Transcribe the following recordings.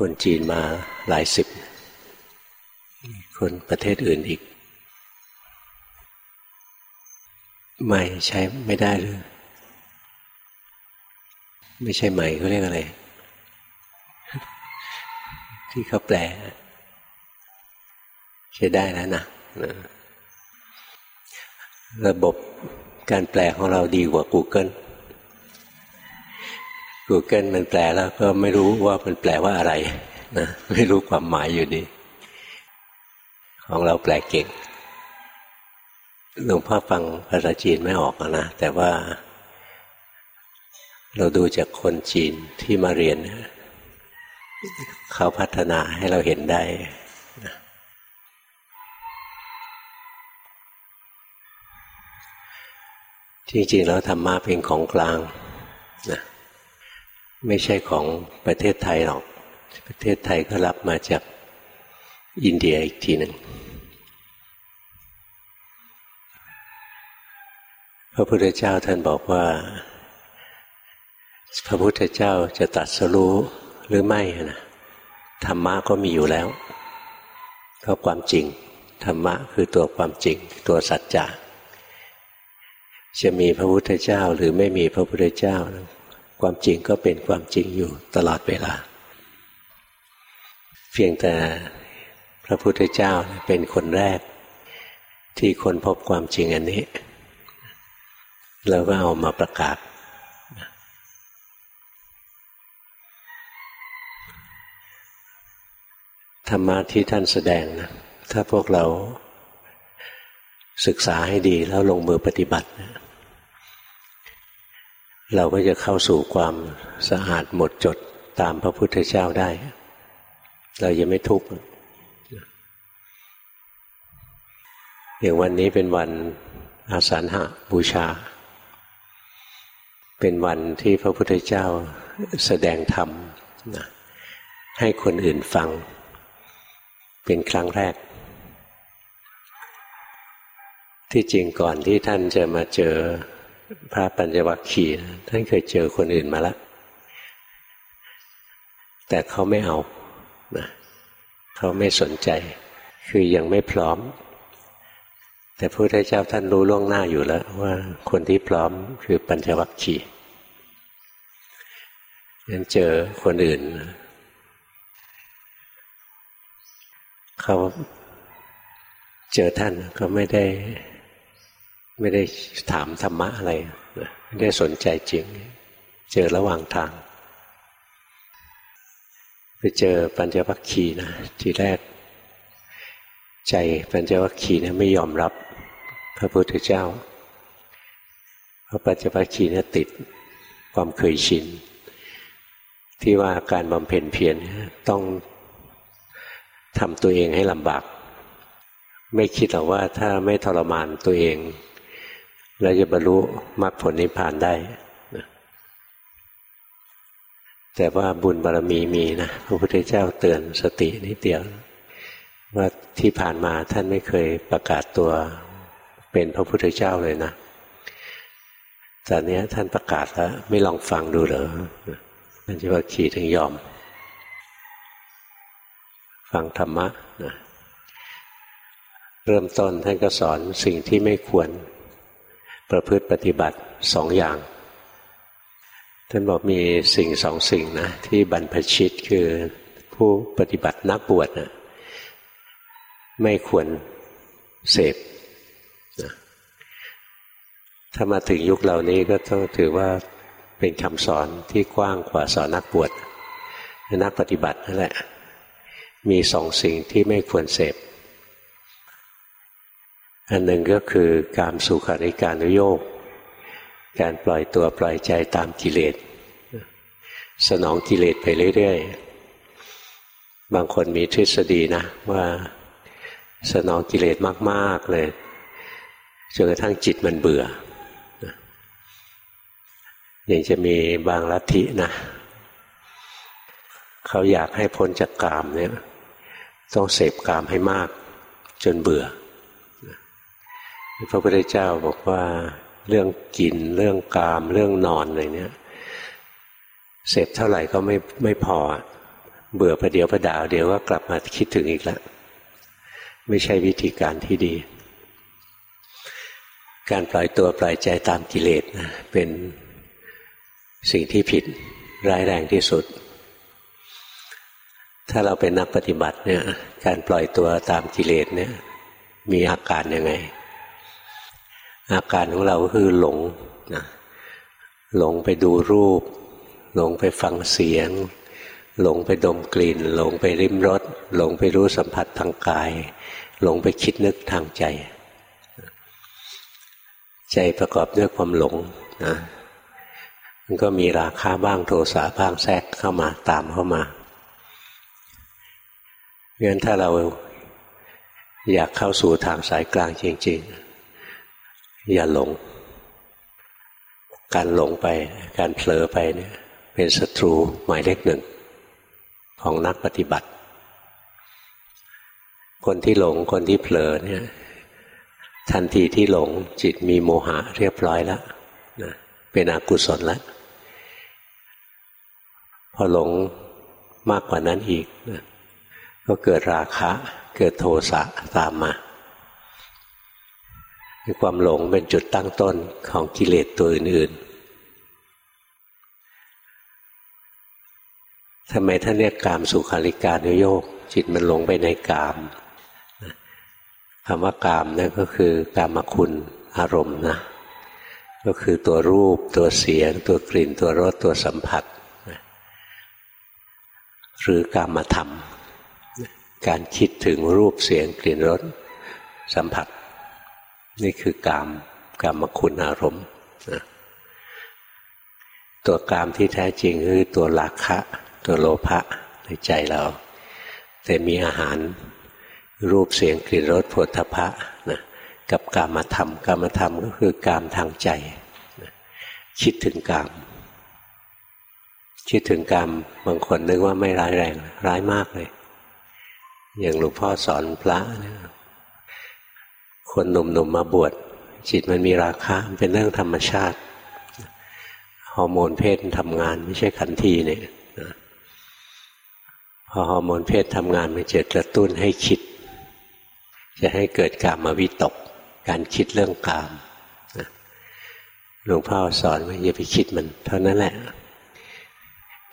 คนจีนมาหลายสิบ คนประเทศอื่นอีก ไม่ใช้ไม่ได้เลยไม่ใช่ใหม่เขาเรียกอะไร ที่เขาแปล ใช้ได้แล้วนะระบบการแปลของเราดีกว่า Google Google มันแปลแล้ว ก็ไม่รู้ว่ามันแปลว่าอะไรนะไม่รู้ความหมายอยู่ดี ของเราแปลเก่งหลวงพ่อฟังภาษาจีนไม่ออกนะ แต่ว่า เราดูจากคนจีนที่มาเรียน เขาพัฒนาให้เราเห็นได้จริงๆแล้วธรรมะเป็นของกลางนะ ไม่ใช่ของประเทศไทยหรอก ประเทศไทยก็รับมาจากอินเดียอีกทีหนึ่งพระพุทธเจ้าท่านบอกว่า พระพุทธเจ้าจะตัดสรู้หรือไม่นะธรรมะก็มีอยู่แล้ว ก็ความจริง ธรรมะคือตัวความจริง ตัวสัจจะจะมีพระพุทธเจ้าหรือไม่มีพระพุทธเจ้า ความจริงก็เป็นความจริงอยู่ตลอดเวลา เพียงแต่พระพุทธเจ้าเป็นคนแรก ที่คนพบความจริงอันนี้เราก็เอามาประกาศ ธรรมะที่ท่านแสดงนะถ้าพวกเราศึกษาให้ดีแล้วลงมือปฏิบัตินะ เราก็จะเข้าสู่ความสะอาดหมดจดตามพระพุทธเจ้าได้ เราจะไม่ทุกข์อย่างวันนี้เป็นวันอาสาฬหะบูชา เป็นวันที่พระพุทธเจ้าแสดงธรรมนะให้คนอื่นฟัง เป็นครั้งแรก ที่จริงก่อนที่ท่านจะมาเจอ พระปัญจวัคคีย์ท่านเคยเจอคนอื่นมาแล้วแต่เขาไม่เอานะเขาไม่สนใจ คือยังไม่พร้อม แต่พระพุทธเจ้าท่านรู้ล่วงหน้าอยู่แล้ว ว่าคนที่พร้อมคือปัญจวัคคีย์ยังเจอคนอื่น เขาเจอท่านก็ไม่ได้ ไม่ได้ถามธรรมะอะไรไม่ได้สนใจจริง เจอระหว่างทาง ไปเจอปัญจวัคคีย์นะทีแรก ใจปัญจวัคคีย์นะไม่ยอมรับ พระพุทธเจ้าเพราะปัญจวัคคีย์เนี่ยติดความเคยชิน ที่ว่าการบำเพ็ญเพียรต้องทำตัวเองให้ลำบาก ไม่คิดหรอกว่าถ้าไม่ทรมานตัวเอง เราจะบรรลุมรรคผลนิพพานได้แต่ว่าบุญบารรมีมีนะพระพุทธเจ้าเตือนสตินิดเดียว ว่าที่ผ่านมาท่านไม่เคยประกาศตัวเป็นพระพุทธเจ้าเลยนะตอนนี้ท่านประกาศแล้ว ไม่ลองฟังดูเหรอนั่นจะว่าขี่ถึงยอม ฟังธรรมะนะเริ่มต้นท่านก็สอนสิ่งที่ไม่ควร ประพฤติปฏิบัติสองอย่างท่านบอกมีสิ่งสองสิ่งนะที่บรรพชิตคือผู้ปฏิบัตินักบวชนะไม่ควรเสพนะถ้ามาถึงยุคเหล่านี้ก็ต้องถือว่าเป็นคำสอนที่กว้างกว่าสอนนักบวชนักปฏิบัตินั่นแหละ มีสองสิ่งที่ไม่ควรเสพ อันหนึ่งก็คือการสุขาริการุโยกการปล่อยตัวปล่อยใจตามกิเลส สนองกิเลสไปเรื่อยๆ บางคนมีทฤษฎีนะ ว่าสนองกิเลสมากๆเลยจนกระทั่งจิตมันเบื่ออย่างจะมีบางลัทธินะ เขาอยากให้พ้นจากกามเนี่ย ต้องเสพกามให้มาก จนเบื่อ พระพุทธเจ้าบอกว่าเรื่องกิน เรื่องกาม เรื่องนอนอะไรเนี้ยเสพเท่าไหร่ก็ไม่ไม่พอ เบื่อประเดี๋ยวประดาวเดี๋ยวก็กลับมาคิดถึงอีกแล้วไม่ใช่วิธีการที่ดี การปล่อยตัวปล่อยใจตามกิเลสนะเป็นสิ่งที่ผิดร้ายแรงที่สุด ถ้าเราเป็นนักปฏิบัติเนี่ย การปล่อยตัวตามกิเลสเนี่ย มีอาการยังไง อาการของเราคือหลงนะหลงไปดูรูป หลงไปฟังเสียง หลงไปดมกลิ่น หลงไปริมรสหลงไปรู้สัมผัสทางกาย หลงไปคิดนึกทางใจ ใจประกอบด้วยความหลงนะมันก็มีราคาบ้างโทสะบ้างแทรกเข้ามาตามเข้ามาเพราะฉะนั้นถ้าเราอยากเข้าสู่ทางสายกลางจริง ๆ อย่าหลง การหลงไปการเผลอไปเนี่ย เป็นศัตรูหมายเลขหนึ่งของนักปฏิบัติ คนที่หลงคนที่เผลอเนี่ย ทันทีที่หลงจิตมีโมหะเรียบร้อยแล้วนะเป็นอกุศลแล้วพอหลงมากกว่านั้นอีกนะก็เกิดราคะ เกิดโทสะตามมา ความหลงเป็นจุดตั้งต้นของกิเลสตัวอื่นๆทำไมท่านเรียกกามสุขาริการุโยก จิตมันหลงไปในกามคำว่ากามนั่นก็คือกามคุณอารมณ์นะก็คือตัวรูปตัวเสียง ตัวกลิ่นตัวรสตัวสัมผัส หรือกามธรรม การคิดถึงรูปเสียงกลิ่นรสสัมผัส นี่คือกามกามคุณอารมณ์ตัวกามที่แท้จริงคือตัวราคะ ตัวโลภะในใจเรา แต่มีอาหารรูปเสียงกลิ่นรสผลทพะนะกับกามธรรมกามธรรมก็คือกามทางใจคิดถึงกาม คิดถึงกรรมบางคนนึกว่าไม่ร้ายแรง ร้ายมากเลย อย่างหลวงพ่อสอนพระเนี่ย คนหนุ่มๆมมาบวชจิตมันมีราคาเป็นเรื่องธรรมชาติฮอร์โมนเพศทำงานไม่ใช่ขันทีเนี่ยพอฮอร์โมนเพศทำงานมันจะกระตุ้นให้คิด จะให้เกิดกามวิตก การคิดเรื่องกามหลวงพ่อสอนว่าอย่าไปคิดมัน เท่านั้นแหละ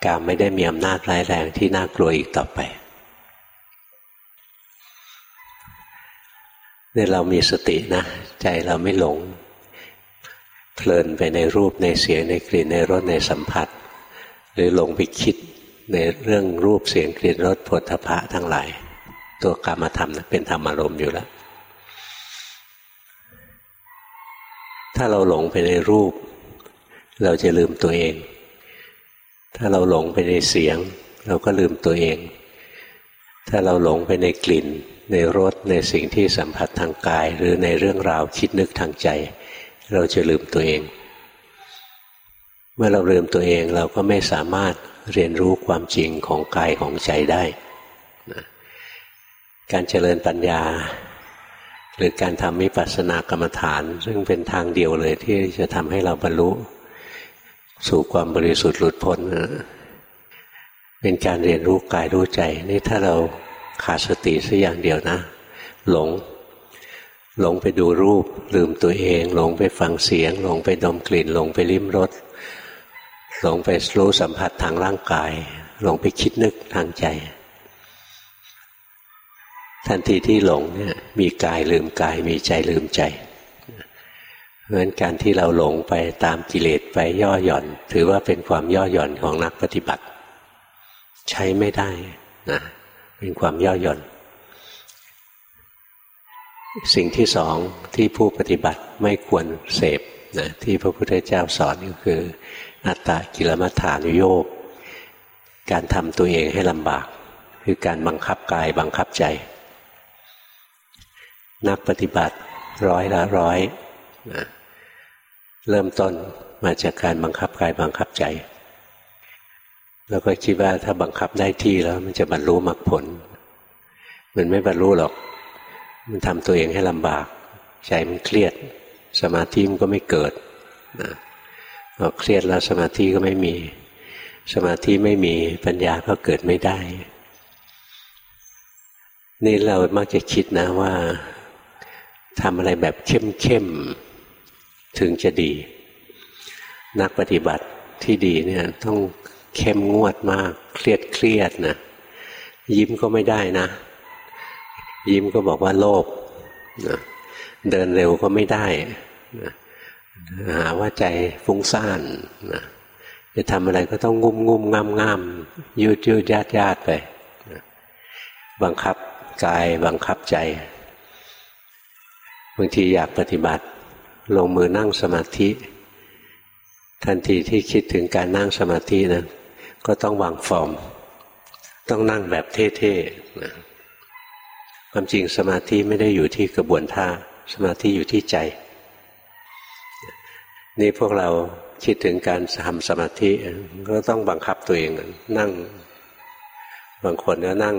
กามไม่ได้มีอำนาจร้ายแรงที่น่ากลัวอีกต่อไป เนี่ยเรามีสตินะ ใจเราไม่หลง เพลินไปในรูปในเสียงในกลิ่นในรสในสัมผัส หรือหลงไปคิดในเรื่องรูปเสียงกลิ่นรสผลทพะทั้งหลาย ตัวกรรมธรรมนะเป็นธรรมอารมณ์อยู่แล้ว ถ้าเราหลงไปในรูป เราจะลืมตัวเอง ถ้าเราหลงไปในเสียง เราก็ลืมตัวเอง ถ้าเราหลงไปในกลิ่น ในรสในสิ่งที่สัมผัสทางกาย หรือในเรื่องราวคิดนึกทางใจ เราจะลืมตัวเอง เมื่อเราลืมตัวเองเราก็ไม่สามารถเรียนรู้ความจริงของกายของใจได้นะการเจริญปัญญา หรือการทำมิปัสสนากรรมฐาน ซึ่งเป็นทางเดียวเลยที่จะทำให้เราบรรลุ สู่ความบริสุทธิ์หลุดพ้น เป็นการเรียนรู้กายรู้ใจ นี่ถ้าเราขาดสติสักอย่างเดียวนะ หลง หลงไปดูรูป ลืมตัวเอง หลงไปฟังเสียง หลงไปดมกลิ่น หลงไปลิ้มรสหลงไปรู้สัมผัสทางร่างกาย หลงไปคิดนึกทางใจ ทันทีที่หลงเนี่ยมีกายลืมกาย มีใจลืมใจเพราะฉะนั้นการที่เราหลงไปตามกิเลสไปย่อหย่อน ถือว่าเป็นความย่อหย่อนของนักปฏิบัติ ใช้ไม่ได้นะเป็นความย่อหย่อน สิ่งที่สองที่ผู้ปฏิบัติไม่ควรเสพนะที่พระพุทธเจ้าสอนก็คือ อัตตกิลมัฐานุโยกการทำตัวเองให้ลำบาก คือการบังคับกายบังคับใจ นักปฏิบัติร้อยละร้อยนะเริ่มต้นมาจากการบังคับกายบังคับใจ แล้วก็คิดว่าถ้าบังคับได้ที่แล้ว มันจะบรรลุมรรคผล มันไม่บรรลุหรอก มันทำตัวเองให้ลำบากใจมันเครียด สมาธิมันก็ไม่เกิดนะพอเครียดแล้วสมาธิก็ไม่มี สมาธิไม่มีปัญญาก็เกิดไม่ได้ นี่เรามักจะคิดนะว่าทำอะไรแบบเข้มๆถึงจะดี นักปฏิบัติที่ดีเนี่ยต้อง เข้มงวดมาก เครียดเครียดนะยิ้มก็ไม่ได้นะ ยิ้มก็บอกว่าโลภนะเดินเร็วก็ไม่ได้นะหาว่าใจฟุ้งซ่านนะจะทำอะไรก็ต้องงุ่มงุ่มงามงามยืดยืดยาดยาดไปนะบังคับกายบังคับใจบางทีอยากปฏิบัติ ลงมือนั่งสมาธิ ทันทีที่คิดถึงการนั่งสมาธินะ ก็ต้องวางฟอร์ม ต้องนั่งแบบเท่ๆนะความจริงสมาธิไม่ได้อยู่ที่กระบวนท่า สมาธิอยู่ที่ใจ นี่พวกเราคิดถึงการทำสมาธิก็ต้องบังคับตัวเองนั่ง บางคนก็นั่ง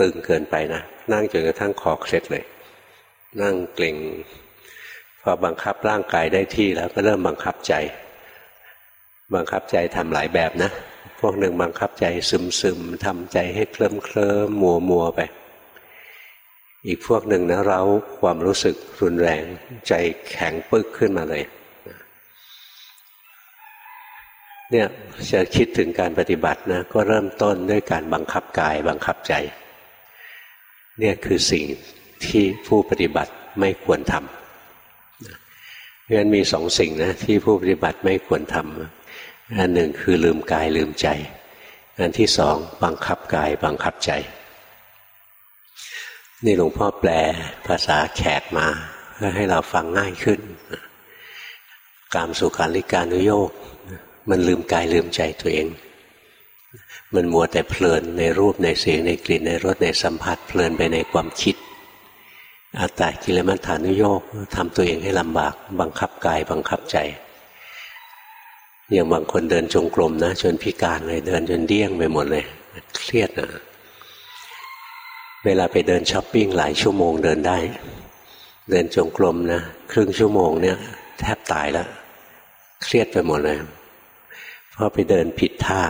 ตึงเกินไปนะ นั่งจนกระทั่งคอเคล็ดเลย นั่งเกร็งพอบังคับร่างกายได้ที่แล้วก็เริ่มบังคับใจ บังคับใจทำหลายแบบนะ พวกหนึ่งบังคับใจซึมซึมทำใจให้เคลิ้มเคลิ้มมัวมัวไป อีกพวกหนึ่งนะเราความรู้สึกรุนแรงใจแข็งปึ๊กขึ้นมาเลยเนี่ยจะคิดถึงการปฏิบัตินะก็เริ่มต้นด้วยการบังคับกายบังคับใจ เนี่ยคือสิ่งที่ผู้ปฏิบัติไม่ควรทำเพราะฉะนั้นมีสองสิ่งนะที่ผู้ปฏิบัติไม่ควรทำ อันหนึ่งคือลืมกายลืมใจ อันที่สองบังคับกายบังคับใจ นี่หลวงพ่อแปลภาษาแขกมา เพื่อให้เราฟังง่ายขึ้น กามสุขาริการุโยกมันลืมกายลืมใจตัวเอง มันมัวแต่เพลินในรูปในเสียงในกลิ่นในรสในสัมผัส เพลินไปในความคิดอัตตากิลมัฏฐานุโยกทำตัวเองให้ลำบาก บังคับกายบังคับใจ อย่างบางคนเดินจงกรมนะจนพิการเลยเดินจนเดี้ยงไปหมดเลยเครียดนะเวลาไปเดินช้อปปิ้งหลายชั่วโมงเดินได้ เดินจงกรมนะครึ่งชั่วโมงเนี่ย แทบตายแล้ว เครียดไปหมดเลยเพราะไปเดินผิดท่า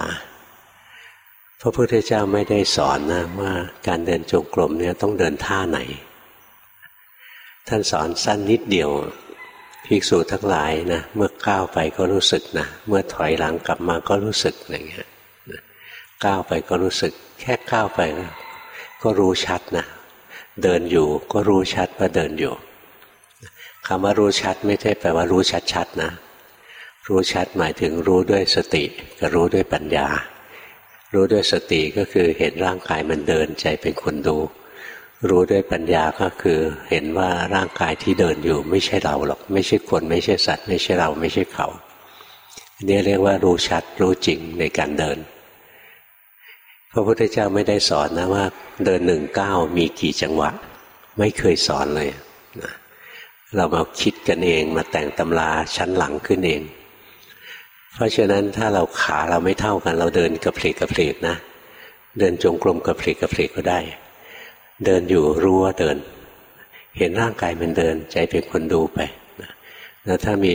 พระพุทธเจ้าไม่ได้สอนนะว่าการเดินจงกรมเนี่ยต้องเดินท่าไหน ท่านสอนสั้นนิดเดียว ภิกษุทั้งหลายนะเมื่อก้าวไปก็รู้สึกนะเมื่อถอยหลังกลับมาก็รู้สึกอย่างเงี้ยก้าวไปก็รู้สึก แค่ก้าวไปก็รู้ชัดนะเดินอยู่ก็รู้ชัดว่าเดินอยู่คำว่ารู้ชัดไม่ใช่แปลว่ารู้ชัดๆนะ รู้ชัดหมายถึงรู้ด้วยสติกับรู้ด้วยปัญญา รู้ด้วยสติก็คือเห็นร่างกายมันเดินใจเป็นคนดู รู้ด้วยปัญญาก็คือ เห็นว่าร่างกายที่เดินอยู่ไม่ใช่เราหรอก ไม่ใช่คนไม่ใช่สัตว์ ไม่ใช่เราไม่ใช่เขาอันนี้เรียกว่ารู้ชัดรู้จริงในการเดิน พระพุทธเจ้าไม่ได้สอนนะว่า เดินหนึ่งเก้ามีกี่จังหวะ ไม่เคยสอนเลยนะเรามาคิดกันเองมาแต่งตำราชั้นหลังขึ้นเอง เพราะฉะนั้นถ้าเราขาเราไม่เท่ากัน เราเดินกระเพลกกระเพลกนะ เดินจงกรมกระเพลกกระเพลกก็ได้ เดินอยู่รู้ว่าเดิน เห็นร่างกายมันเดิน ใจเป็นคนดูไปแล้วถ้ามี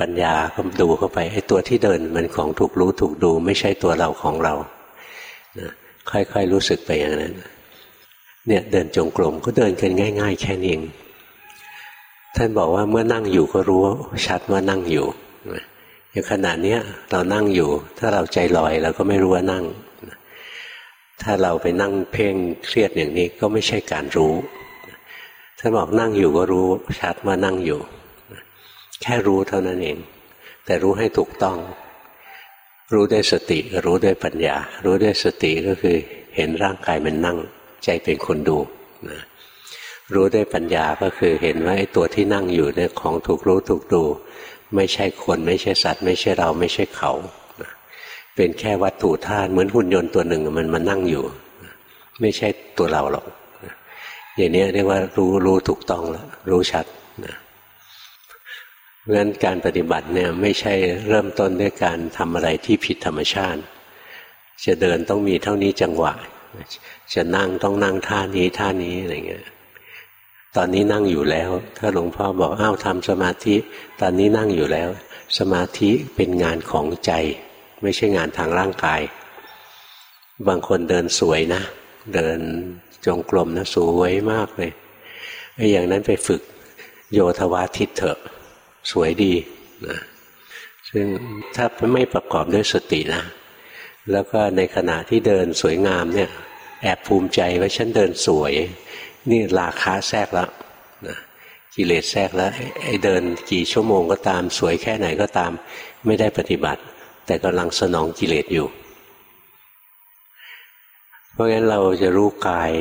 ปัญญาก็ดูเข้าไปไอ้ตัวที่เดินมันของถูกรู้ถูกดู ไม่ใช่ตัวเราของเรานะค่อยๆรู้สึกไปอย่างนั้น เนี่ยเดินจงกรมก็เดินกันง่าย ๆ แค่นี้เองท่านบอกว่าเมื่อนั่งอยู่ก็รู้ชัดว่านั่งอยู่อย่างขณะนี้เรานั่งอยู่ ถ้าเราใจลอยเราก็ไม่รู้ว่านั่ง ถ้าเราไปนั่งเพ่งเครียดอย่างนี้ก็ไม่ใช่การรู้ท่านบอกนั่งอยู่ก็รู้ชัดว่านั่งอยู่ แค่รู้เท่านั้นเอง แต่รู้ให้ถูกต้อง รู้ด้วยสติรู้ด้วยปัญญา รู้ด้วยสติก็คือเห็นร่างกายมันนั่ง ใจเป็นคนดูนะรู้ด้วยปัญญาก็คือเห็นว่าไอ้ตัวที่นั่งอยู่เนี่ยของถูกรู้ถูกดู ไม่ใช่คนไม่ใช่สัตว์ ไม่ใช่เราไม่ใช่เขา เป็นแค่วัตถุธาตุเหมือนหุ่นยนต์ตัวหนึ่งมันมานั่งอยู่ ไม่ใช่ตัวเราหรอกอย่างนี้เรียกว่ารู้รู้ถูกต้องแล้วรู้ชัดนะเพราะฉะนั้นการปฏิบัติเนี่ยไม่ใช่เริ่มต้นด้วยการทำอะไรที่ผิดธรรมชาติ จะเดินต้องมีเท่านี้จังหวะ จะนั่งต้องนั่งท่านี้ท่านี้อะไรเงี้ยตอนนี้นั่งอยู่แล้ว ถ้าหลวงพ่อบอกอ้าวทำสมาธิ ตอนนี้นั่งอยู่แล้ว สมาธิเป็นงานของใจ ไม่ใช่งานทางร่างกาย บางคนเดินสวยนะ เดินจงกรมนะสวยมากเลยไอ้อย่างนั้นไปฝึกโยธวาทิตเถอะ สวยดีนะซึ่งถ้าไม่ประกอบด้วยสตินะ แล้วก็ในขณะที่เดินสวยงามเนี่ยแอบภูมิใจว่าฉันเดินสวย นี่ราคาแทรกแล้วนะกิเลสแทรกแล้วไอ้เดินกี่ชั่วโมงก็ตาม สวยแค่ไหนก็ตาม ไม่ได้ปฏิบัติ แต่กำลังสนองกิเลสอยู่ เพราะงั้นเราจะรู้กาย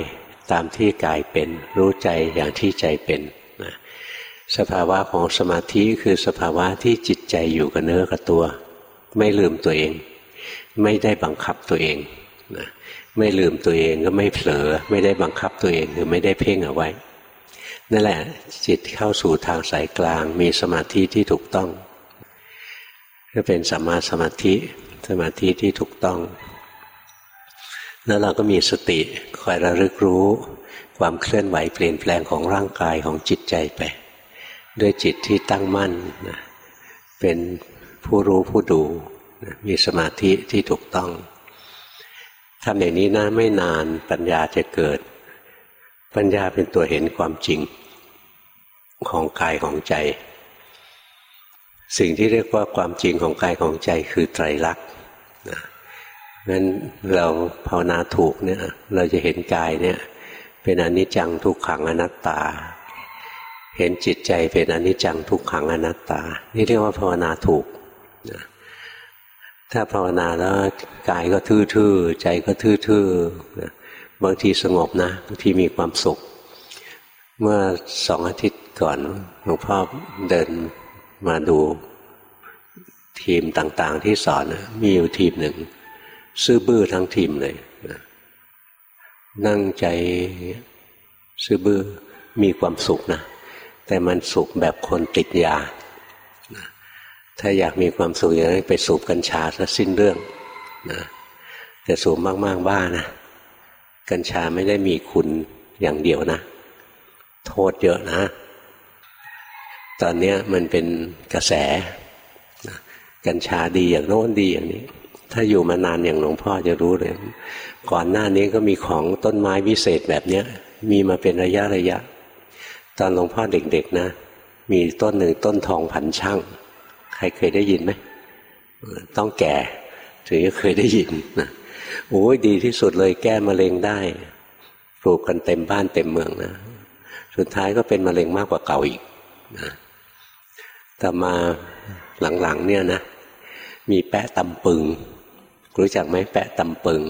ตามที่กายเป็น รู้ใจอย่างที่ใจเป็นนะสภาวะของสมาธิคือสภาวะที่จิตใจอยู่กับเนื้อกับตัว ไม่ลืมตัวเอง ไม่ได้บังคับตัวเองนะไม่ลืมตัวเองก็ไม่เผลอ ไม่ได้บังคับตัวเองหรือไม่ได้เพ่งเอาไว้นั่นแหละจิตเข้าสู่ทางสายกลางมีสมาธิที่ถูกต้อง ก็เป็นสัมมาสมาธิสมาธิที่ถูกต้อง แล้วเราก็มีสติคอยระลึกรู้ความเคลื่อนไหวเปลี่ยนแปลงของร่างกายของจิตใจไป ด้วยจิตที่ตั้งมั่นนะเป็นผู้รู้ผู้ดูนะมีสมาธิที่ถูกต้องทำอย่างนี้นะไม่นานปัญญาจะเกิด ปัญญาเป็นตัวเห็นความจริงของกายของใจ สิ่งที่เรียกว่าความจริงของกายของใจคือไตรลักษณ์นะนั้นเราภาวนาถูกเนี่ยเราจะเห็นกายเนี่ยเป็นอนิจจังทุกขังอนัตตา เห็นจิตใจเป็นอนิจจังทุกขังอนัตตา นี่เรียกว่าภาวนาถูกนะถ้าภาวนาแล้วกายก็ทื่อๆใจก็ทื่อๆบางทีสงบนะบางทีมีความสุข เมื่อสองอาทิตย์ก่อนหลวงพ่อเดิน มาดูทีมต่างๆ ที่สอนมีอยู่ทีมหนึ่ง ซื่อบื้อทั้งทีมเลยนั่งใจซื่อบื้อมีความสุขนะ แต่มันสุขแบบคนติดยา ถ้าอยากมีความสุขอย่างนั้นไปสูบกัญชาซะสิ้นเรื่องนะแต่สูบมากๆบ้านะ กัญชาไม่ได้มีคุณอย่างเดียวนะ โทษเยอะนะ ตอนนี้มันเป็นกระแส กัญชาดีอย่างโน้นดีอย่างนี้ ถ้าอยู่มานานอย่างหลวงพ่อจะรู้เลย ก่อนหน้านี้ก็มีของต้นไม้วิเศษแบบเนี้ยมีมาเป็นระยะระยะ ตอนหลวงพ่อเด็กๆนะ มีต้นหนึ่งต้นทองพันช่าง ใครเคยได้ยินไหม ต้องแก่ถึงจะเคยได้ยินนะโอ้ยดีที่สุดเลยแก้มะเร็งได้ ปลูกกันเต็มบ้านเต็มเมืองนะ สุดท้ายก็เป็นมะเร็งมากกว่าเก่าอีกนะ แต่มาหลังๆเนี่ยนะ มีแปะตำปึง รู้จักไหมแปะตำปึง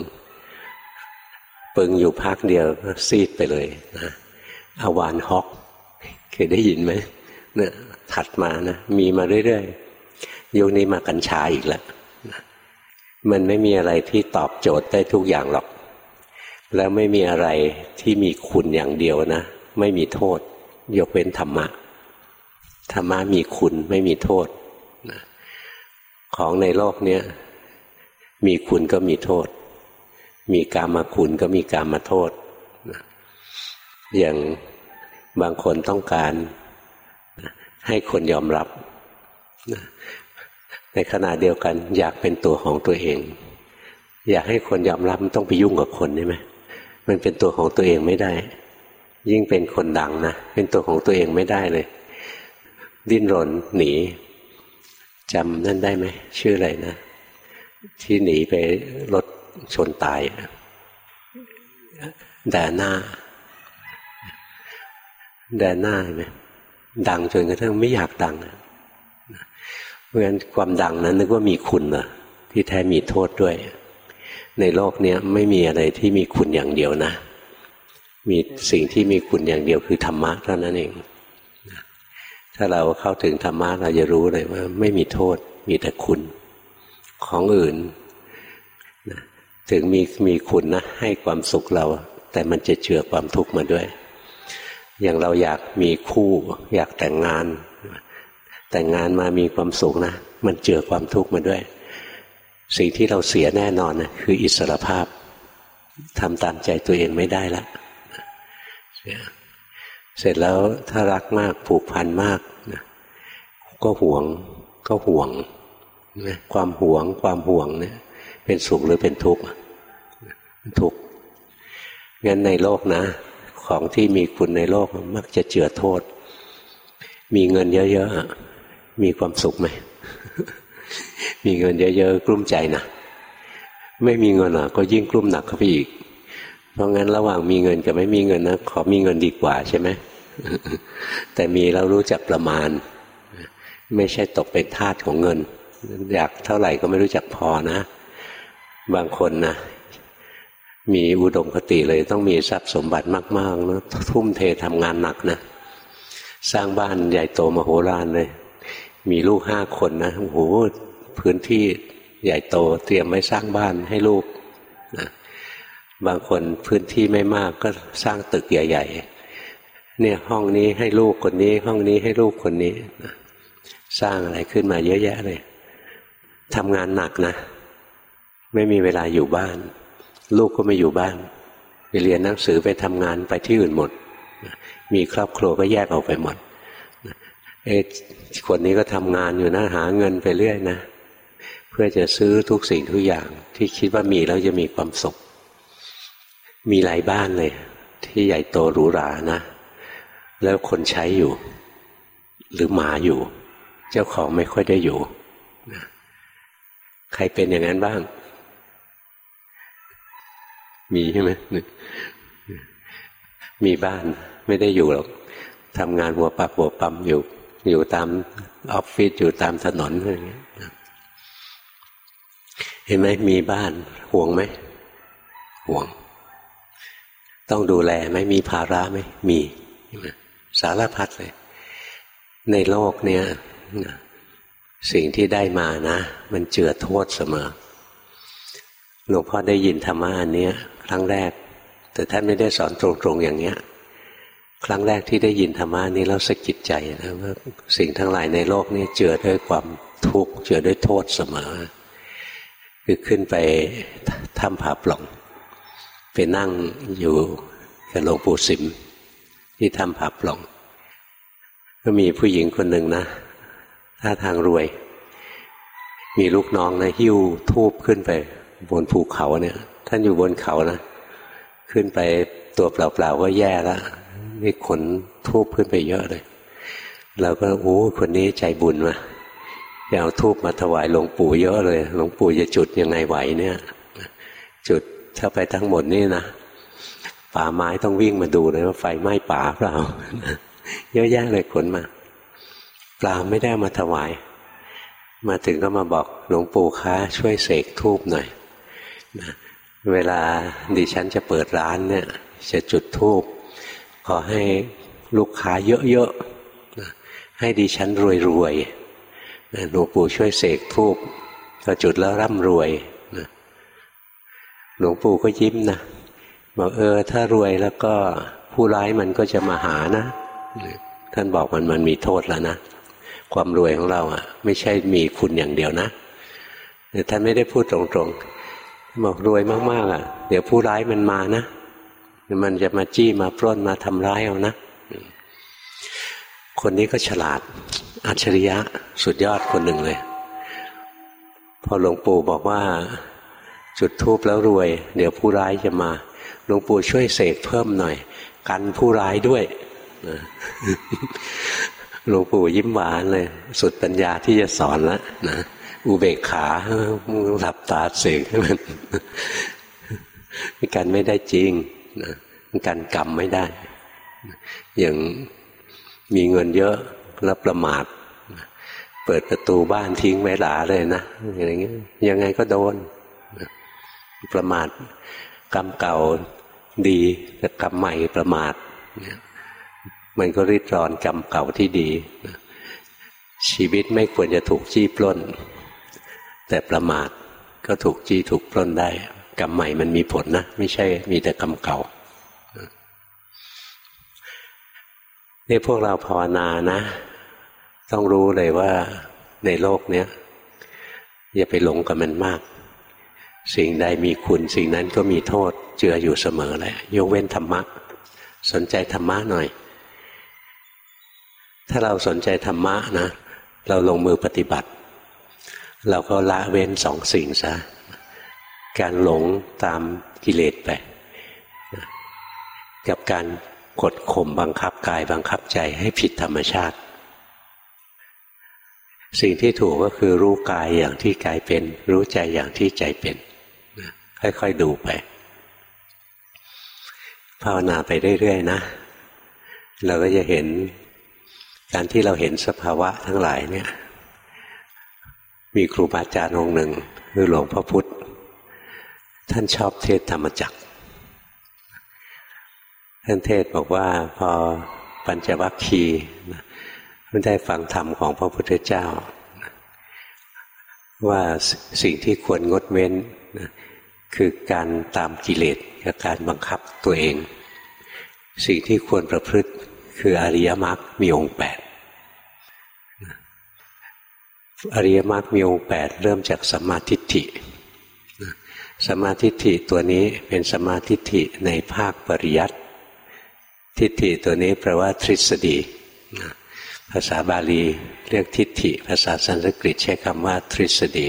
ปึงอยู่พักเดียวก็ซีดไปเลยนะอาวานฮอกเคยได้ยินไหมเนี่ยถัดมานะมีมาเรื่อยๆยุคนี้มากัญชาอีกแล้วมันไม่มีอะไรที่ตอบโจทย์ได้ทุกอย่างหรอก แล้วไม่มีอะไรที่มีคุณอย่างเดียวนะ ไม่มีโทษ ยกเว้นธรรมะ ธรรมะมีคุณไม่มีโทษนะของในโลกเนี้ยมีคุณก็มีโทษ มีกามาคุณก็มีกามาโทษนะอย่างบางคนต้องการให้คนยอมรับนะในขณะเดียวกัน อยากเป็นตัวของตัวเอง อยากให้คนยอมรับมันต้องไปยุ่งกับคนใช่ไหมมันเป็นตัวของตัวเองไม่ได้ ยิ่งเป็นคนดังนะเป็นตัวของตัวเองไม่ได้เลย ดิ้นรนหนีจำนั่นได้ไหมชื่ออะไรนะ ที่หนีไปรถชนตายแดน่าแดน่าไหมดังจนกระทั่งไม่อยากดังนะราะฉะนั้นความดังนั้นนึกว่ามีคุณนะที่แท้มีโทษด้วย ในโลกนี้ไม่มีอะไรที่มีคุณอย่างเดียวนะ มีสิ่งที่มีคุณอย่างเดียวคือธรรมะเท่านั้นเอง ถ้าเราเข้าถึงธรรมะเราจะรู้เลยว่า ไม่มีโทษมีแต่คุณของอื่นถึงมีมีคุณนะให้ความสุขเรา แต่มันจะเจือความทุกข์มาด้วย อย่างเราอยากมีคู่ อยากแต่งงาน แต่งงานมามีความสุขนะ มันเจือความทุกข์มาด้วย สิ่งที่เราเสียแน่นอนนะคืออิสรภาพทำตามใจตัวเองไม่ได้ละ เสร็จแล้วถ้ารักมากผูกพันมากนะก็ห่วงก็ห่วงนะความห่วงความห่วงเนี่ย เป็นสุขหรือเป็นทุกข์ทุกข์งั้นในโลกนะ ของที่มีคุณในโลกมักจะเจือโทษ มีเงินเยอะๆมีความสุขไหมมีเงินเยอะๆกลุ้มใจนะไม่มีเงินอะ ก็ยิ่งกลุ้มหนักเข้าไปอีก เพราะงั้นระหว่างมีเงินกับไม่มีเงินนะขอมีเงินดีกว่าใช่ไหมแต่มีแล้วรู้จักประมาณ ไม่ใช่ตกเป็นทาสของเงิน อยากเท่าไหร่ก็ไม่รู้จักพอนะ บางคนนะมีอุดมคติเลยต้องมีทรัพย์สมบัติมากๆนะทุ่มเททำงานหนักนะสร้างบ้านใหญ่โตมโหฬารเลย มีลูกห้าคนนะโอ้โหพื้นที่ใหญ่โตเตรียมไว้สร้างบ้านให้ลูก บางคนพื้นที่ไม่มากก็สร้างตึกใหญ่ ๆ เนี่ยห้องนี้ให้ลูกคนนี้ ห้องนี้ให้ลูกคนนี้สร้างอะไรขึ้นมาเยอะแยะเลยทำงานหนักนะ ไม่มีเวลาอยู่บ้าน ลูกก็ไม่อยู่บ้านไปเรียนหนังสือไปทำงานไปที่อื่นหมด มีครอบครัวก็แยกออกไปหมดเอ๊คนนี้ก็ทำงานอยู่นะหาเงินไปเรื่อยนะ เพื่อจะซื้อทุกสิ่งทุกอย่างที่คิดว่ามีแล้วจะมีความสุข มีหลายบ้านเลย ที่ใหญ่โตหรูหรานะ แล้วคนใช้อยู่ หรือหมาอยู่ เจ้าของไม่ค่อยได้อยู่ใครเป็นอย่างนั้นบ้าง มีใช่ไหมมีบ้านไม่ได้อยู่หรอกทำงานหัวปักหัวปั๊มอยู่ อยู่ตามออฟฟิศอยู่ตามถนนอะไรอย่างเงี้ยเห็นไหมมีบ้านห่วงไหมห่วง ต้องดูแลไหมมีภาระไหมมีสารพัดเลย ในโลกเนี้ยสิ่งที่ได้มานะ มันเจือโทษเสมอหลวงพ่อได้ยินธรรมะอันนี้ครั้งแรก แต่ท่านไม่ได้สอนตรงๆอย่างเนี้ย ครั้งแรกที่ได้ยินธรรมะนี้แล้วสะกิดใจนะว่าสิ่งทั้งหลายในโลกนี้เจือด้วยความทุกข์เจือด้วยโทษเสมอ คือขึ้นไปถ้ำผาปล่อง ไปนั่งอยู่กับหลวงปู่สิม ที่ถ้ำผาปลงก็มีผู้หญิงคนหนึ่งนะท่าทางรวย มีลูกน้องนะหิ้วทูบขึ้นไป บนภูเขาเนี่ย ท่านอยู่บนเขานะขึ้นไปตัวเปล่าๆก็แย่แล้วนี่ขนทูบขึ้นไปเยอะเลยเราก็โอ้คนนี้ใจบุญมาเอาทูบมาถวายหลวงปู่เยอะเลย หลวงปู่จะจุดยังไงไหวเนี่ย จุด ถ้าไปทั้งหมดนี่นะป่าไม้ต้องวิ่งมาดูเลยว่าไฟไหม้ป่าเปล่าเยอะแยะเลยขนมาปล่าไม่ได้มาถวาย มาถึงก็มาบอกหลวงปู่คะช่วยเสกทูบหน่อยนะเวลาดิฉันจะเปิดร้านเนี่ยจะจุดทูบขอให้ลูกค้าเยอะๆให้ดิฉันรวยๆหลวงปู่ช่วยเสกทูบพอจุดแล้วร่ำรวย หลวงปู่ก็ยิ้มนะบอกเออ ถ้ารวยแล้วก็ผู้ร้ายมันก็จะมาหานะ ท่านบอกมันมันมีโทษแล้วนะ ความรวยของเราอะ ไม่ใช่มีคุณอย่างเดียวนะแต่ท่านไม่ได้พูดตรงๆบอกรวยมากๆอะ เดี๋ยวผู้ร้ายมันมานะมันจะมาจี้มาปล้นมาทำร้ายเอานะ คนนี้ก็ฉลาด อัจฉริยะสุดยอดคนหนึ่งเลย พอหลวงปู่บอกว่า จุดทูบแล้วรวย เดี๋ยวผู้ร้ายจะมาหลวงปู่ช่วยเสกเพิ่มหน่อย กันผู้ร้ายด้วยหลวงปู่ยิ้มหวานเลย สุดปัญญาที่จะสอนแล้วนะอุเบกขาหลับตาเสกให้มันกันไม่ได้จริงนะกันกรรมไม่ได้ อย่างมีเงินเยอะแล้วประมาทเปิดประตูบ้านทิ้งไว้หลาเลยนะอย่างเงี้ยยังไงก็โดน ประมาทกรรมเก่าดีแต่กรรมใหม่ประมาทมันก็ริดรอนกรรมเก่าที่ดี ชีวิตไม่ควรจะถูกจี้ปล้น แต่ประมาทก็ถูกจี้ถูกปล้นได้ กรรมใหม่มันมีผลนะ ไม่ใช่มีแต่กรรมเก่านี่พวกเราภาวนานะ ต้องรู้เลยว่าในโลกเนี้ยอย่าไปหลงกับมันมาก สิ่งใดมีคุณสิ่งนั้นก็มีโทษเจืออยู่เสมอเลยยกเว้นธรรมะ สนใจธรรมะหน่อย ถ้าเราสนใจธรรมะนะ เราลงมือปฏิบัติ เราก็ละเว้นสองสิ่งซะการหลงตามกิเลสไปกับการกดข่มบังคับกายบังคับใจให้ผิดธรรมชาติ สิ่งที่ถูกก็คือรู้กายอย่างที่กายเป็น รู้ใจอย่างที่ใจเป็น ค่อยๆดูไป ภาวนาไปเรื่อยๆนะ เราก็จะเห็นการที่เราเห็นสภาวะทั้งหลายเนี่ย มีครูบาอาจารย์องค์หนึ่งคือหลวงพ่อพุธท่านชอบเทศธรรมจักรท่านเทศบอกว่าพอปัญจวัคคีย์ไม่ได้ฟังธรรมของพระพุทธเจ้า ว่าสิ่งที่ควรงดเว้น คือการตามกิเลสกับการบังคับตัวเอง สิ่งที่ควรประพฤติคืออริยมรรคมีองค์แปดอริยมรรคมีองค์แปดเริ่มจากสมาธิฐิสมาธิฐิตัวนี้เป็นสมาธิฐิในภาคปริยัติทิฏฐิตัวนี้แปลว่าทฤษฎี ภาษาบาลีเรียกทิฏฐิ ภาษาสันสกฤตใช้คำว่าทฤษฎี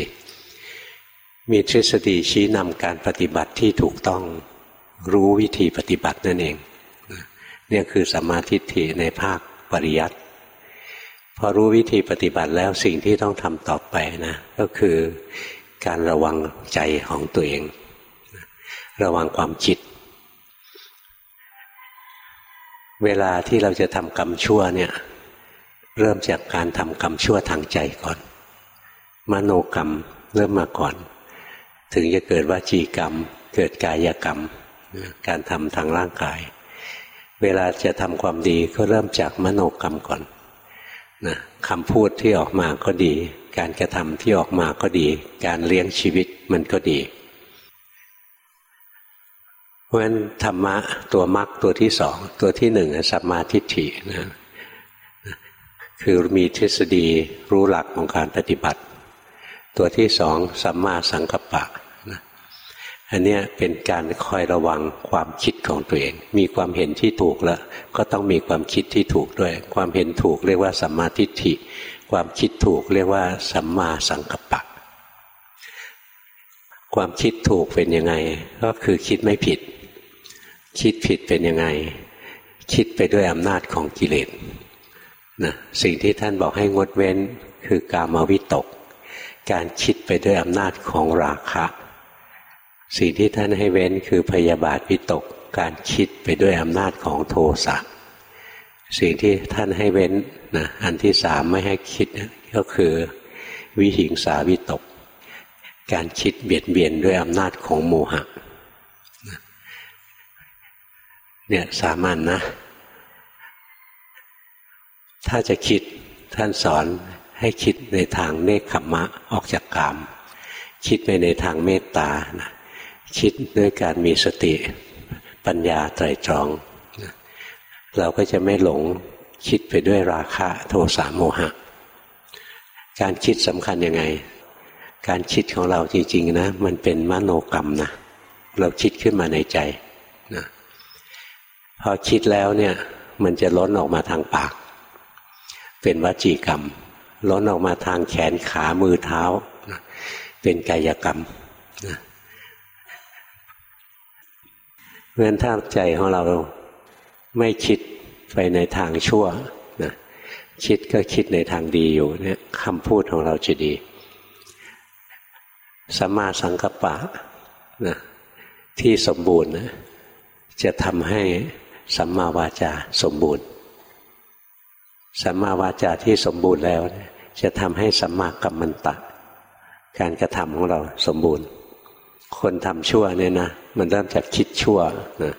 มีทฤษฎีชี้นำการปฏิบัติที่ถูกต้องรู้วิธีปฏิบัตินั่นเองเนี่ยคือสมาธิิในภาคปริยัติพอรู้วิธีปฏิบัติแล้วสิ่งที่ต้องทำต่อไปนะ ก็คือการระวังใจของตัวเอง ระวังความคิด เวลาที่เราจะทำกรรมชั่วเนี่ย เริ่มจากการทำกรรมชั่วทางใจก่อน มโนกรรมเริ่มมาก่อน ถึงจะเกิดวจีกรรม เกิดกายกรรม การทำทางร่างกาย เวลาจะทำความดีก็เริ่มจากมโนกรรมก่อนนะคำพูดที่ออกมาก็ดี การกระทำที่ออกมาก็ดี การเลี้ยงชีวิตมันก็ดี เพราะฉะนั้นธรรมะตัวมรรคตัวที่สองตัวที่หนึ่งสัมมาทิฏฐินะคือมีทฤษฎีรู้หลักของการปฏิบัติ ตัวที่สองสัมมาสังกัปปะนะอันนี้เป็นการคอยระวังความคิดของตัวเอง มีความเห็นที่ถูกแล้ว ก็ต้องมีความคิดที่ถูกด้วย ความเห็นถูกเรียกว่าสัมมาทิฏฐิ ความคิดถูกเรียกว่าสัมมาสังกัปปะ ความคิดถูกเป็นยังไง ก็คือคิดไม่ผิด คิดผิดเป็นยังไง คิดไปด้วยอำนาจของกิเลสนะสิ่งที่ท่านบอกให้งดเว้นคือกามวิตก การคิดไปด้วยอำนาจของราคะ สิ่งที่ท่านให้เว้นคือพยาบาทวิตก การคิดไปด้วยอำนาจของโทสะสิ่งที่ท่านให้เว้นนะอันที่สามไม่ให้คิดก็คือวิหิงสาวิตก การคิดเบียดเบียนด้วยอำนาจของโมหะเนี่ยสามัญนนะ ถ้าจะคิดท่านสอน ให้คิดในทางเนคขมมะออกจากกาม คิดไปในทางเมตตานะคิดด้วยการมีสติปัญญาไตรตรองนะเราก็จะไม่หลงคิดไปด้วยราคะโทสะโมหะ การคิดสำคัญยังไง การคิดของเราจริงๆนะ มันเป็นมโนกรรมนะเราคิดขึ้นมาในใจนะพอคิดแล้วเนี่ย มันจะล้นออกมาทางปาก เป็นวจีกรรม ล้นออกมาทางแขนขามือเท้า เป็นกายกรรมเพราะฉะนั้นถ้าใจของเราไม่คิดไปในทางชั่วนะคิดก็คิดในทางดีอยู่เนี่ยคำพูดของเราจะดีสัมมาสังกัปปะนะที่สมบูรณ์นะจะทำให้สัมมาวาจาสมบูรณ์ สัมมาวาจาที่สมบูรณ์แล้ว จะทำให้สัมมากัมมันตะ การกระทำของเราสมบูรณ์ คนทำชั่วเนี่ยนะมันเริ่มจากคิดชั่วนะ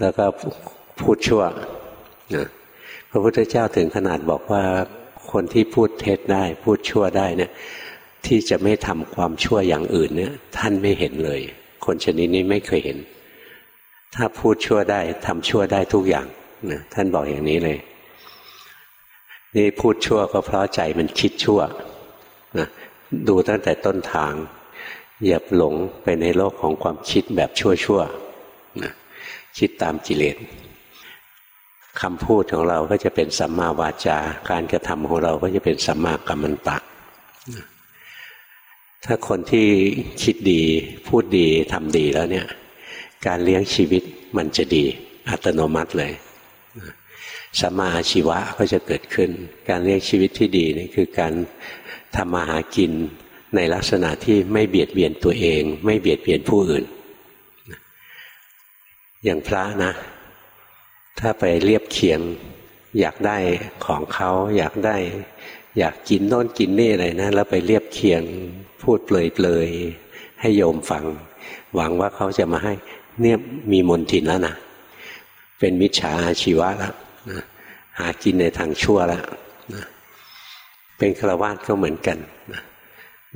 แล้วก็พูดชั่วนะพระพุทธเจ้าถึงขนาดบอกว่าคนที่พูดเท็จได้ พูดชั่วได้เนี่ย ที่จะไม่ทำความชั่วอย่างอื่นเนี่ย ท่านไม่เห็นเลย คนชนิดนี้ไม่เคยเห็น ถ้าพูดชั่วได้ทำชั่วได้ทุกอย่างนะท่านบอกอย่างนี้เลย นี่พูดชั่วก็เพราะใจมันคิดชั่วนะดูตั้งแต่ต้นทาง อย่าหลงไปในโลกของความคิดแบบชั่วๆนะคิดตามกิเลสคำพูดของเราก็จะเป็นสัมมาวาจา การกระทำของเราก็จะเป็นสัมมากัมมันตะ ถ้าคนที่คิดดีพูดดีทำดีแล้วเนี่ย การเลี้ยงชีวิตมันจะดีอัตโนมัติเลย สัมมาอาชีวะก็จะเกิดขึ้น การเลี้ยงชีวิตที่ดีนี่คือการทำมาหากินในลักษณะที่ไม่เบียดเบียนตัวเอง ไม่เบียดเบียนผู้อื่น อย่างพระนะ ถ้าไปเรียบเคียงอยากได้ของเขาอยากได้ อยากกินโน่นกินนี่อะไรนะแล้วไปเรียบเคียงพูดเปลยๆให้โยมฟัง หวังว่าเขาจะมาให้เนี่ยมีมนทินแล้วนะเป็นมิจฉาอาชีวะแล้ว นะหากินในทางชั่วแล้วนะเป็นฆราวาสก็เหมือนกันนะ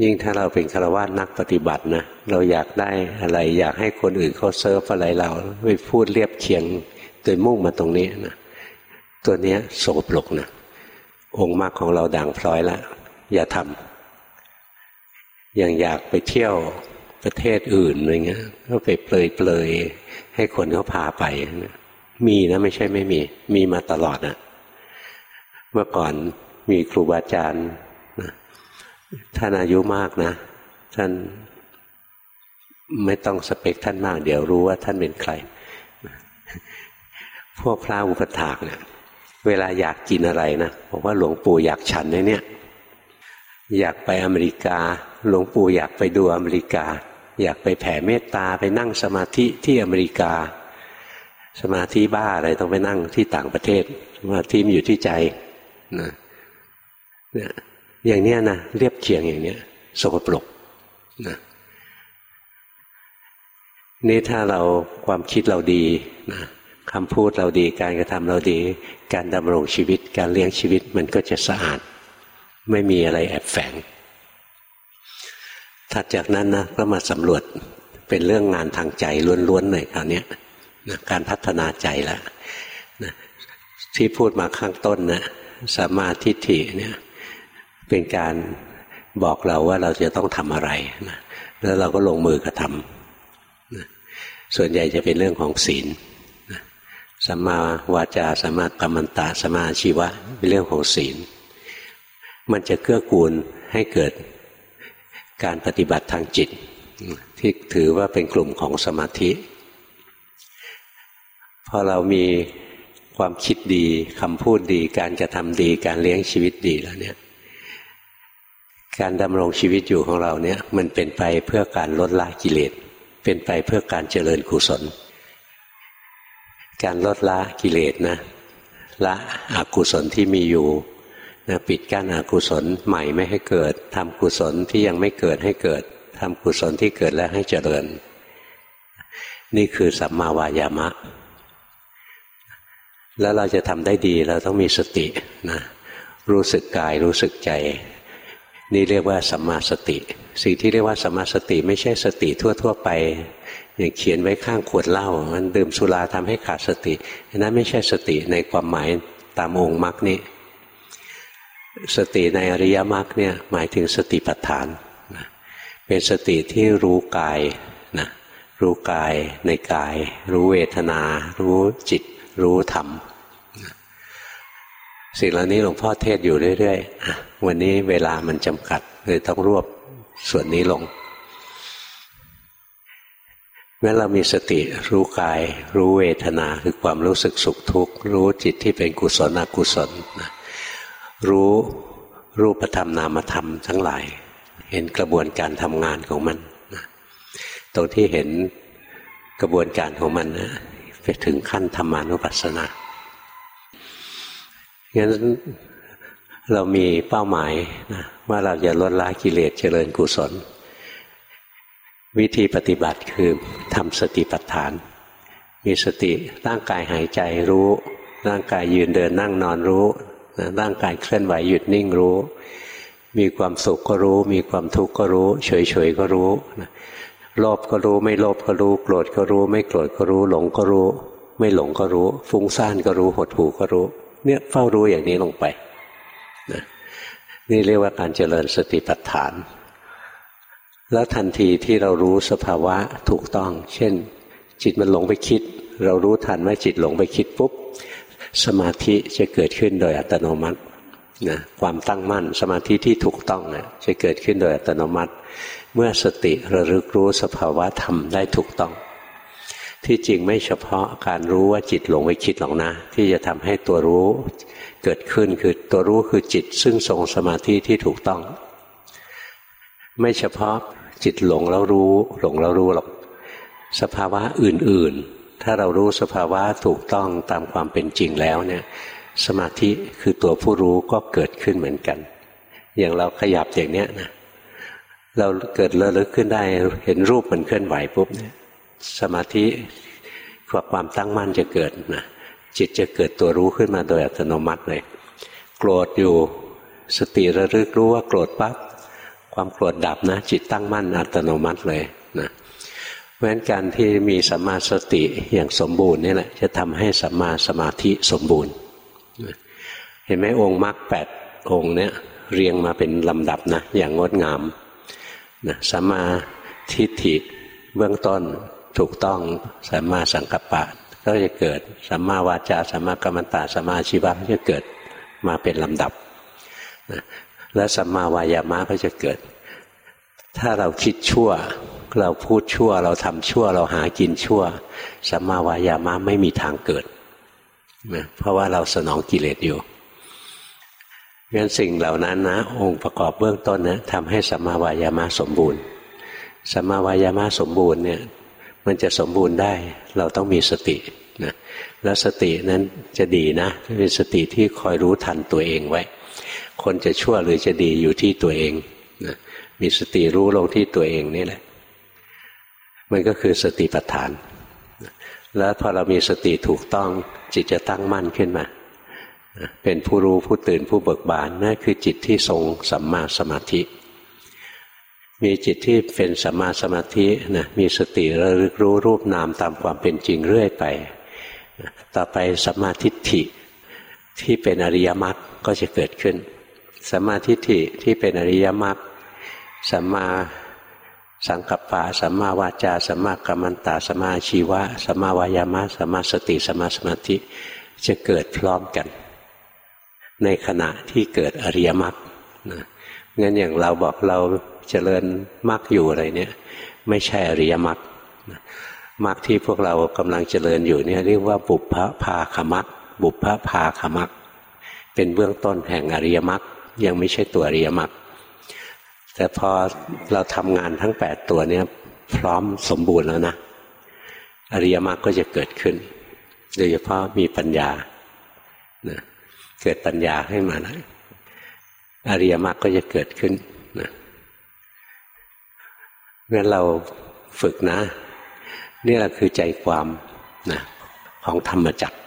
ยิ่งถ้าเราเป็นฆราวาสนักปฏิบัตินะเราอยากได้อะไร อยากให้คนอื่นเขาเซิร์ฟอะไรเราไปพูดเรียบเคียงโดยมุ่งมาตรงนี้นะตัวนี้โสปลกนะองค์มากของเราด่างพร้อยแล้วอย่าทำอย่างอยากไปเที่ยวประเทศอื่นอะไรเงี้ยก็ไปเปลยเปลยให้คนเขาพาไปนะ มีนะไม่ใช่ไม่มี มีมาตลอดนะเมื่อก่อนมีครูบาอาจารย์ท่านอายุมากนะ ท่านไม่ต้องสเปคท่านมาก เดี๋ยวรู้ว่าท่านเป็นใคร พวกพระอุปถากเนะี่ยเวลาอยากกินอะไรนะบอกว่าหลวงปู่อยากฉันเนี่ย อยากไปอเมริกา หลวงปู่อยากไปดูอเมริกา อยากไปแผ่เมตตาไปนั่งสมาธิที่อเมริกา สมาธิบ้าอะไรต้องไปนั่งที่ต่างประเทศสมาธิมันอยู่ที่ใจนะเนี่ยอย่างเนี้ยนะเรียบเคียงอย่างเนี้ยสกปรกนะนี่ถ้าเราความคิดเราดีนะคำพูดเราดีการกระทำเราดี การดำรงชีวิต การเลี้ยงชีวิตมันก็จะสะอาด ไม่มีอะไรแอบแฝง ถัดจากนั้นนะก็มาสำรวจเป็นเรื่องงานทางใจล้วนๆหน่อยคราวนี้ นะการพัฒนาใจแล้วนะที่พูดมาข้างต้นนะสัมมาทิฏฐิเนี่ยเป็นการบอกเราว่าเราจะต้องทำอะไรนะแล้วเราก็ลงมือกระทำนะส่วนใหญ่จะเป็นเรื่องของศีลนะสัมมาวาจาสัมมากรรมันตะสัมมาชีวะเป็นเรื่องของศีล มันจะเกื้อกูลให้เกิดการปฏิบัติทางจิต ที่ถือว่าเป็นกลุ่มของสมาธิ พอเรามีความคิดดีคำพูดดี การกระทำดี การเลี้ยงชีวิตดีแล้วเนี่ย การดำรงชีวิตอยู่ของเราเนี่ย มันเป็นไปเพื่อการลดละกิเลส เป็นไปเพื่อการเจริญกุศล การลดละกิเลสนะละอกุศลที่มีอยู่นะปิดกั้นอกุศลใหม่ไม่ให้เกิดทำกุศลที่ยังไม่เกิดให้เกิดทำกุศลที่เกิดแล้วให้เจริญ นี่คือสัมมาวายามะ แล้วเราจะทำได้ดีเราต้องมีสตินะรู้สึกกายรู้สึกใจ นี่เรียกว่าสัมมาสติ สิ่งที่เรียกว่าสัมมาสติไม่ใช่สติทั่ว ๆ ไปอย่างเขียนไว้ข้างขวดเหล้ามันดื่มสุราทำให้ขาดสตินั้นไม่ใช่สติในความหมายตามองค์มรรคนี้ สติในอริยมรรคเนี่ยหมายถึงสติปัฏฐานนะเป็นสติที่รู้กายนะรู้กายในกาย รู้เวทนา รู้จิต รู้ธรรมสิ่งเหล่านี้หลวงพ่อเทศอยู่เรื่อยๆวันนี้เวลามันจำกัดเลยต้องรวบส่วนนี้ลงเมื่อเรามีสติรู้กาย รู้เวทนาคือความรู้สึกสุขทุกข์รู้จิตที่เป็นกุศลอกุศลรู้รูปธรรมนามธรรมทั้งหลาย เห็นกระบวนการทำงานของมันตรงที่เห็นกระบวนการของมันนะ ไปถึงขั้นธรรมานุปัสสนางั้นเรามีเป้าหมายนะว่าเราจะลดละกิเลสเจริญกุศล วิธีปฏิบัติคือทำสติปัฏฐาน มีสติร่างกายหายใจรู้ ร่างกายยืนเดินนั่งนอนรู้ร่างกายเคลื่อนไหวหยุดนิ่งรู้ มีความสุขก็รู้ มีความทุกข์ก็รู้ เฉยๆก็รู้ โลภก็รู้ไม่โลภก็รู้ โกรธก็รู้ ไม่โกรธก็รู้ หลงก็รู้ ไม่หลงก็รู้ ฟุ้งซ่านก็รู้หดหู่ก็รู้ เนี่ยเฝ้ารู้อย่างนี้ลงไปนะนี่เรียกว่าการเจริญสติปัฏฐาน แล้วทันทีที่เรารู้สภาวะถูกต้อง เช่น จิตมันหลงไปคิด เรารู้ทันว่าจิตหลงไปคิดปุ๊บสมาธิจะเกิดขึ้นโดยอัตโนมัตินะความตั้งมั่นสมาธิที่ถูกต้องนะจะเกิดขึ้นโดยอัตโนมัติ เมื่อสติระลึกรู้สภาวะธรรมได้ถูกต้อง ที่จริงไม่เฉพาะการรู้ว่าจิตหลงไปคิดหรอกนะ ที่จะทำให้ตัวรู้เกิดขึ้นคือตัวรู้คือจิตซึ่งทรงสมาธิที่ถูกต้อง ไม่เฉพาะจิตหลงแล้วรู้ หลงแล้วรู้หรอกสภาวะอื่นๆ ถ้าเรารู้สภาวะถูกต้องตามความเป็นจริงแล้วเนี่ยสมาธิคือตัวผู้รู้ก็เกิดขึ้นเหมือนกัน อย่างเราขยับอย่างเนี้ยนะ เราเกิดเลอะลึกขึ้นได้เห็นรูปมันเคลื่อนไหวปุ๊บเนี่ยสมาธิความตั้งมั่นจะเกิดนะจิตจะเกิดตัวรู้ขึ้นมาโดยอัตโนมัติเลย โกรธอยู่สติระลึกรู้ว่าโกรธปั๊บความโกรธดับนะ จิตตั้งมั่นอัตโนมัติเลยนะเพราะฉะนั้นการที่มีสัมมาสติอย่างสมบูรณ์นี่แหละจะทำให้สัมมาสมาธิสมบูรณ์ เห็นไหมองค์มรรคแปดองค์เนี้ยเรียงมาเป็นลำดับนะอย่างงดงาม นะสัมมาทิฏฐิเบื้องต้นถูกต้องสัมมาสังกัปปะก็จะเกิดสัมมาวาจาสัมมากรรมตาสัมมาชีวะก็จะเกิดมาเป็นลำดับนะและสัมมาวายามะก็จะเกิด ถ้าเราคิดชั่ว เราพูดชั่ว เราทำชั่ว เราหากินชั่วสัมมาวายามะไม่มีทางเกิดนะเพราะว่าเราสนองกิเลสอยู่ งั้นสิ่งเหล่านั้นนะ องค์ประกอบเบื้องต้นนะทำให้สัมมาวายามะสมบูรณ์สัมมาวายามะสมบูรณ์เนี่ยมันจะสมบูรณ์ได้เราต้องมีสตินะแล้วสตินั้นจะดีนะเป็นสติที่คอยรู้ทันตัวเองไว้ คนจะชั่วหรือจะดีอยู่ที่ตัวเองนะมีสติรู้ลงที่ตัวเองนี่แหละ มันก็คือสติปัฏฐาน แล้วพอเรามีสติถูกต้องจิตจะตั้งมั่นขึ้นมา เป็นผู้รู้ผู้ตื่นผู้เบิกบานนั่นคือจิตที่ทรงสัมมาสมาธิ มีจิตที่เป็นสัมมาสมาธินะมีสติระลึกรู้รูปนามตามความเป็นจริงเรื่อยไป ต่อไปสัมมาทิฏฐิที่เป็นอริยมรรคก็จะเกิดขึ้นสัมมาทิฏฐิที่เป็นอริยมรรคสัมมาสังกัปปะสัมมาวาจาสัมมากัมมันตาสัมมาชีวะสัมมาวายามะสัมมาสติสัมมาสมาธิจะเกิดพร้อมกัน ในขณะที่เกิดอริยมรรคนะงั้นอย่างเราบอกเราเจริญมรรคอยู่อะไรเนี่ย ไม่ใช่อริยมรรคมรรคที่พวกเรากำลังเจริญอยู่เนี่ยเรียกว่าบุพพภาคมรรคบุพพภาคมรรคเป็นเบื้องต้นแห่งอริยมรรคยังไม่ใช่ตัวอริยมรรคแต่พอเราทำงานทั้งแปดตัวเนี้ยพร้อมสมบูรณ์แล้วนะอริยมรรคก็จะเกิดขึ้น โดยเฉพาะมีปัญญานะ เกิดปัญญาให้มานะอริยมรรคก็จะเกิดขึ้นนะงั้นเราฝึกนะ นี่แหละคือใจความนะของธรรมจักร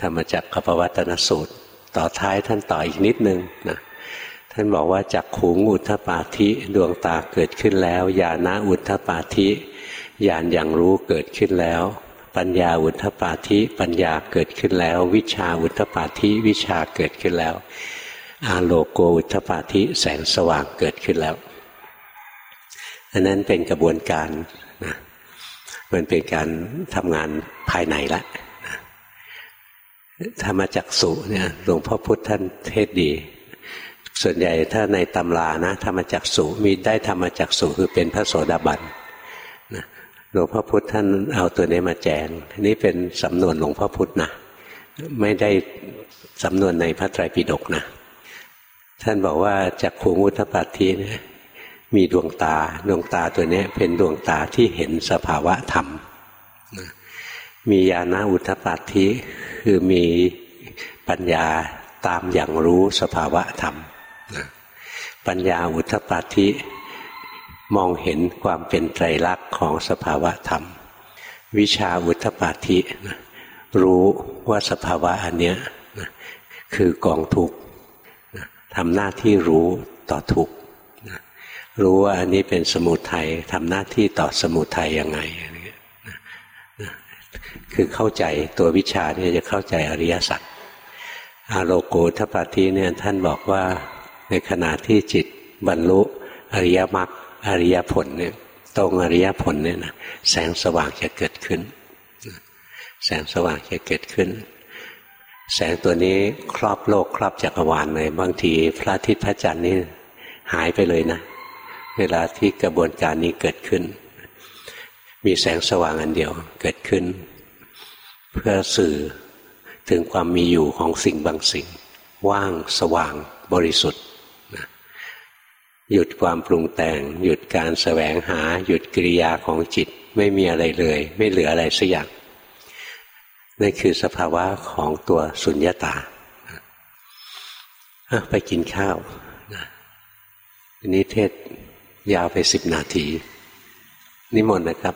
ธรรมจักรขปวัตนสูตร ต่อท้ายท่านต่ออีกนิดนึงนะท่านบอกว่าจากขูงอุทธปาธิดวงตาเกิดขึ้นแล้วญาณอุทธปาธิญาณอย่างรู้เกิดขึ้นแล้ว ปัญญาอุทธปาธิปัญญาเกิดขึ้นแล้ว วิชาอุทธปาธิวิชาเกิดขึ้นแล้ว อาโลโกอุทธปาธิแสงสว่างเกิดขึ้นแล้วอันนั้นเป็นกระบวนการนะมันเป็นการทำงานภายในละธรรมจักสุเนี่ยหลวงพ่อพุทธท่านเทศดี ส่วนใหญ่ถ้าในตำรานะธรรมจักสุมีได้ธรรมจักสุคือเป็นพระโสดาบัน หลวงพ่อพุธท่านเอาตัวนี้มาแจงนี่เป็นสำนวนหลวงพ่อพุธนะไม่ได้สำนวนในพระไตรปิฎกนะ ท่านบอกว่าจากขูมุทปัตทีนี่ยมีดวงตาดวงตาตัวนี้เป็นดวงตาที่เห็นสภาวะธรรม มีญาณอุทปัตทีคือมีปัญญาตามอย่างรู้สภาวะธรรม ปัญญาอุทปัตที มองเห็นความเป็นไตรลักษณ์ของสภาวะธรรม วิชาอุทปาธิรู้ว่าสภาวะอันเนี้ยคือกองทุกข์ทำหน้าที่รู้ต่อทุกข์รู้ว่าอันนี้เป็นสมุทัยทำหน้าที่ต่อสมุทัยยังไงคือเข้าใจตัววิชาเนี่ยจะเข้าใจอริยสัจอาโลโกทปาธิเนี่ยท่านบอกว่าในขณะที่จิตบรรลุอริยมรรค อริยผลเนี่ยตรงอริยผลเนี่ยนะแสงสว่างจะเกิดขึ้น แสงสว่างจะเกิดขึ้น แสงตัวนี้ครอบโลกครอบจักรวาลเลยบางทีพระอาทิตย์พระจันทร์นี่หายไปเลยนะ เวลาที่กระบวนการนี้เกิดขึ้น มีแสงสว่างอันเดียวเกิดขึ้น เพื่อสื่อถึงความมีอยู่ของสิ่งบางสิ่ง ว่างสว่างบริสุทธิ์ หยุดความปรุงแต่ง หยุดการแสวงหา หยุดกิริยาของจิตไม่มีอะไรเลย ไม่เหลืออะไรสักอย่างนั่นคือสภาวะของตัวสุญญาตาไปกินข้าวอันนี้เทศยาวไปสิบนาที นิมนต์นะครับ